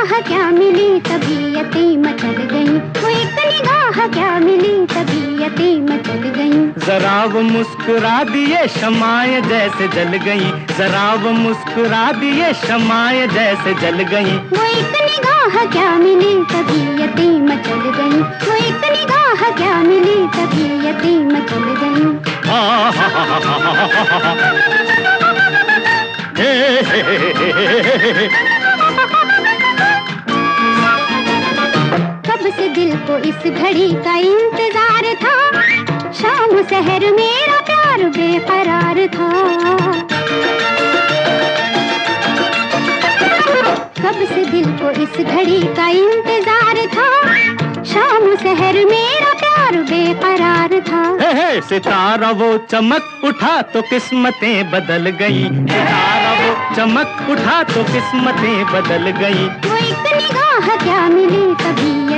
निगाह क्या मिली तबीयती मचल गई एक निगाह क्या मिली तबीयती मचल गई जरा वो मुस्कुरा दिए शमाए जैसे जल गई जरा वो मुस्कुरा दिए शमाए जैसे जल गई एक निगाह क्या मिली तबीयती मचल गई एक निगाह क्या मिली तबीयती मचल गई हे हे हे हे हे हे को इस घड़ी का इंतज़ार था। शाम शहर मेरा प्यार बेकरार था। कब से दिल को इस घड़ी का इंतज़ार था। शाम शहर मेरा प्यार बेकरार था। सितारा वो चमक उठा तो किस्मतें बदल गई। सितारा वो चमक उठा तो किस्मतें बदल गई। वो तो एक निगाह क्या मिली कभी?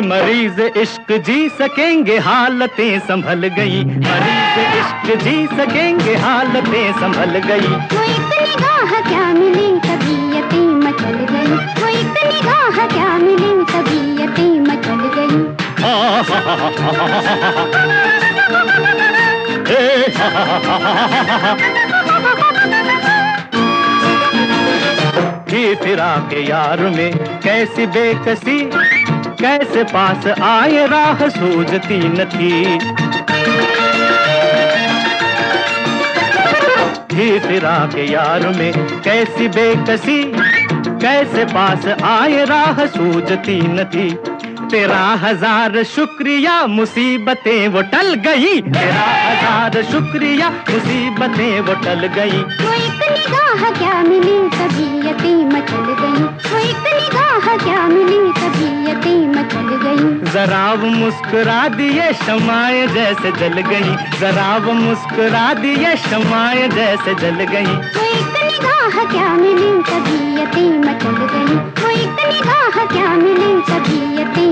मरीज़ इश्क जी सकेंगे हालतें संभल गई। मरीज़ इश्क जी सकेंगे हालतें संभल गई। क्या मिली तबीयतें मचल गई। क्या मिली तबीयतें मचल गई। फिरा के यार में कैसी बेकसी? कैसे पास आए राह सूझती न थी। फिरा के यार में कैसी बेकसी, कैसे पास आए राह सूझती न थी। तेरा हज़ार शुक्रिया, मुसीबतें वो टल गई। तेरा हज़ार शुक्रिया, मुसीबतें वो टल गई। निगाह क्या मिली तभी मचल चल गई। तो एक निगाह क्या मिली तभी मचल चल जरा जराब मुस्कुरा दिए शमाए जैसे जल गई। जराब मुस्कुरा दिए शमाए जैसे जल गई। तो एक निगाह क्या मिली तभी मचल चल गई। तो एक निगाह क्या मिली तभी